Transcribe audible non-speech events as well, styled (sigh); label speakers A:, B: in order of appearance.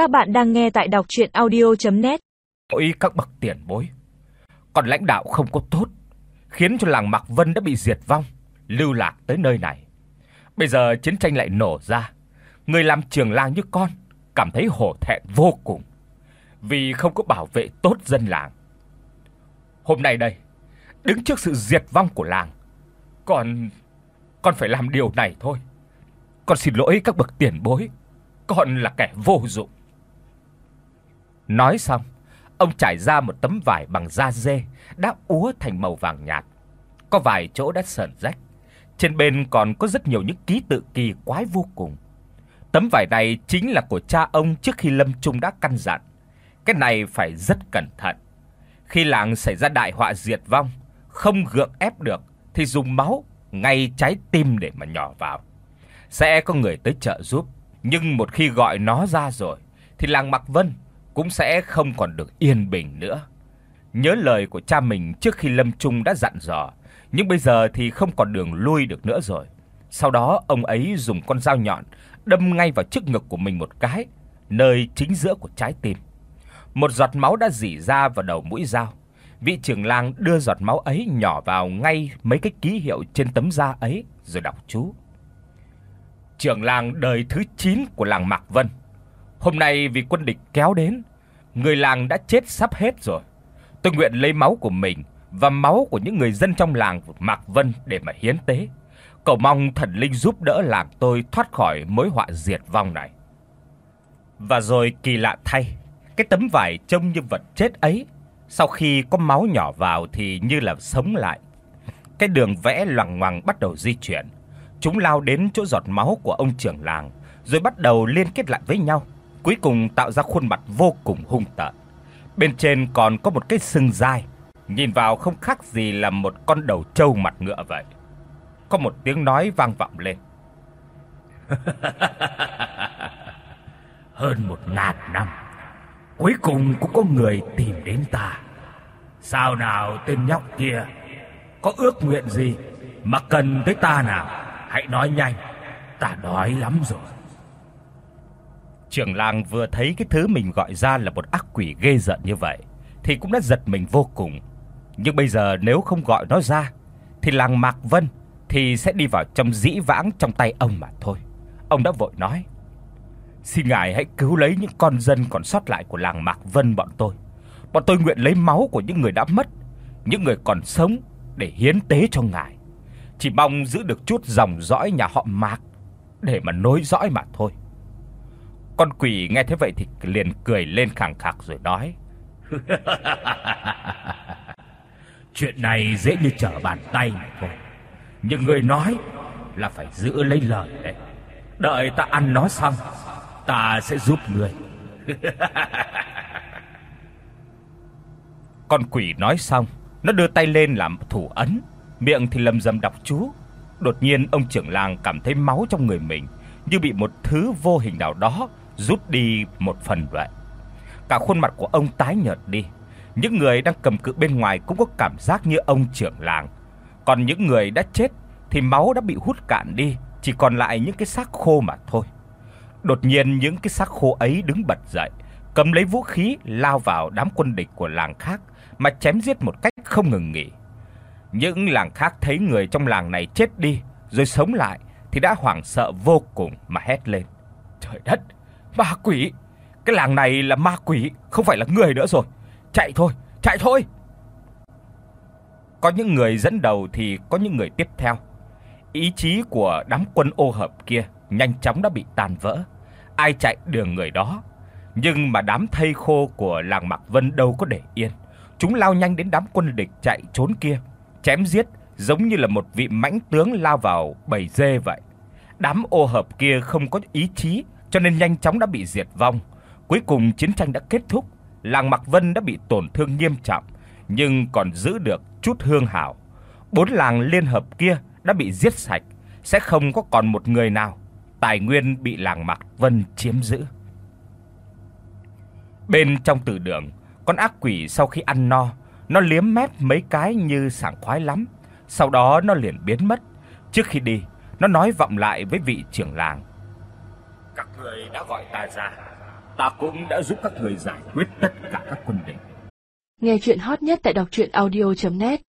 A: Các bạn đang nghe tại đọc audio net
B: Ôi các bậc tiền bối. Còn lãnh đạo không có tốt, khiến cho làng Mạc Vân đã bị diệt vong, lưu lạc tới nơi này. Bây giờ chiến tranh lại nổ ra, người làm trưởng làng như con cảm thấy hổ thẹn vô cùng vì không có bảo vệ tốt dân làng. Hôm nay đây, đứng trước sự diệt vong của làng, còn con phải làm điều này thôi. Con xin lỗi các bậc tiền bối, con là kẻ vô dụng. Nói xong, ông trải ra một tấm vải bằng da dê đã úa thành màu vàng nhạt. Có vài chỗ đã sờn rách, trên bên còn có rất nhiều những ký tự kỳ quái vô cùng. Tấm vải này chính là của cha ông trước khi lâm chung đã căn dặn. Cái này phải rất cẩn thận. Khi làng xảy ra đại họa diệt vong, không gượng ép được thì dùng máu ngay trái tim để mà nhỏ vào. Sẽ có người tới trợ giúp, nhưng một khi gọi nó ra rồi thì làng Mạc Vân cũng sẽ không còn được yên bình nữa. Nhớ lời của cha mình trước khi lâm chung đã dặn dò, nhưng bây giờ thì không còn đường lui được nữa rồi. Sau đó ông ấy dùng con dao nhọn đâm ngay vào trước ngực của mình một cái, nơi chính giữa của trái tim. Một giọt máu đã rỉ ra vào đầu mũi dao. Vị trưởng làng đưa giọt máu ấy nhỏ vào ngay mấy cái ký hiệu trên tấm da ấy rồi đọc chú. Trưởng làng đời thứ 9 của làng Mạc Vân. Hôm nay vì quân địch kéo đến, người làng đã chết sắp hết rồi. Tôi nguyện lấy máu của mình và máu của những người dân trong làng Mạc Vân để mà hiến tế. Cầu mong thần linh giúp đỡ làng tôi thoát khỏi mối họa diệt vong này. Và rồi kỳ lạ thay, cái tấm vải trông như vật chết ấy, sau khi có máu nhỏ vào thì như là sống lại. Cái đường vẽ loằng ngoằng bắt đầu di chuyển. Chúng lao đến chỗ giọt máu của ông trưởng làng, rồi bắt đầu liên kết lại với nhau, cuối cùng tạo ra khuôn mặt vô cùng hung tợn. Bên trên còn có một cái sừng dài, nhìn vào không khác gì là một con đầu trâu mặt ngựa vậy. Có một tiếng nói vang vọng lên. (laughs)
C: Hơn một ngàn năm, cuối cùng cũng có người tìm đến ta. Sao nào tên nhóc kia, có ước nguyện gì mà cần tới ta nào? Hãy nói nhanh, ta đói lắm rồi.
B: Trưởng làng vừa thấy cái thứ mình gọi ra là một ác quỷ ghê rợn như vậy thì cũng đã giật mình vô cùng. Nhưng bây giờ nếu không gọi nó ra thì làng Mạc Vân thì sẽ đi vào trong dĩ vãng trong tay ông mà thôi. Ông đã vội nói: "Xin ngài hãy cứu lấy những con dân còn sót lại của làng Mạc Vân bọn tôi. Bọn tôi nguyện lấy máu của những người đã mất, những người còn sống để hiến tế cho ngài. Chỉ mong giữ được chút dòng dõi nhà họ Mạc để mà nối dõi mà thôi." Con quỷ nghe thế vậy thì liền cười lên khẳng khặc rồi nói: (laughs)
C: Chuyện này dễ như trở bàn tay mà thôi. Nhưng người nói là phải giữ lấy lời đấy. Đợi ta ăn nó xong, ta sẽ giúp người. (laughs)
B: Con quỷ nói xong, nó đưa tay lên làm thủ ấn, miệng thì lầm rầm đọc chú. Đột nhiên ông trưởng làng cảm thấy máu trong người mình như bị một thứ vô hình nào đó rút đi một phần vậy. Cả khuôn mặt của ông tái nhợt đi. Những người đang cầm cự bên ngoài cũng có cảm giác như ông trưởng làng. Còn những người đã chết thì máu đã bị hút cạn đi, chỉ còn lại những cái xác khô mà thôi. Đột nhiên những cái xác khô ấy đứng bật dậy, cầm lấy vũ khí lao vào đám quân địch của làng khác mà chém giết một cách không ngừng nghỉ. Những làng khác thấy người trong làng này chết đi rồi sống lại thì đã hoảng sợ vô cùng mà hét lên. Trời đất, ma quỷ! Cái làng này là ma quỷ, không phải là người nữa rồi. Chạy thôi, chạy thôi. Có những người dẫn đầu thì có những người tiếp theo. Ý chí của đám quân ô hợp kia nhanh chóng đã bị tan vỡ. Ai chạy đường người đó. Nhưng mà đám thây khô của làng Mạc Vân đâu có để yên. Chúng lao nhanh đến đám quân địch chạy trốn kia, chém giết giống như là một vị mãnh tướng lao vào bầy dê vậy. Đám ô hợp kia không có ý chí cho nên nhanh chóng đã bị diệt vong. Cuối cùng chiến tranh đã kết thúc, làng Mạc Vân đã bị tổn thương nghiêm trọng nhưng còn giữ được chút hương hảo. Bốn làng liên hợp kia đã bị giết sạch, sẽ không có còn một người nào. Tài nguyên bị làng Mạc Vân chiếm giữ. Bên trong tử đường, con ác quỷ sau khi ăn no, nó liếm mép mấy cái như sảng khoái lắm, sau đó nó liền biến mất. Trước khi đi, nó nói vọng lại với vị trưởng làng.
C: Người đã gọi ta ra,
B: ta cũng đã giúp các người giải quyết tất cả các quân địch.
D: Nghe chuyện hot nhất tại đọc truyện audio net